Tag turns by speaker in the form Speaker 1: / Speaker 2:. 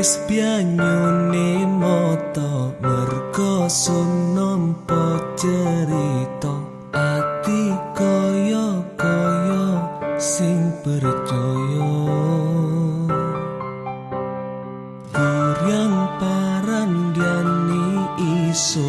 Speaker 1: wis pianyone mata merga sunampa cerita. Ati kaya kaya sing percaya. Durang parandani iso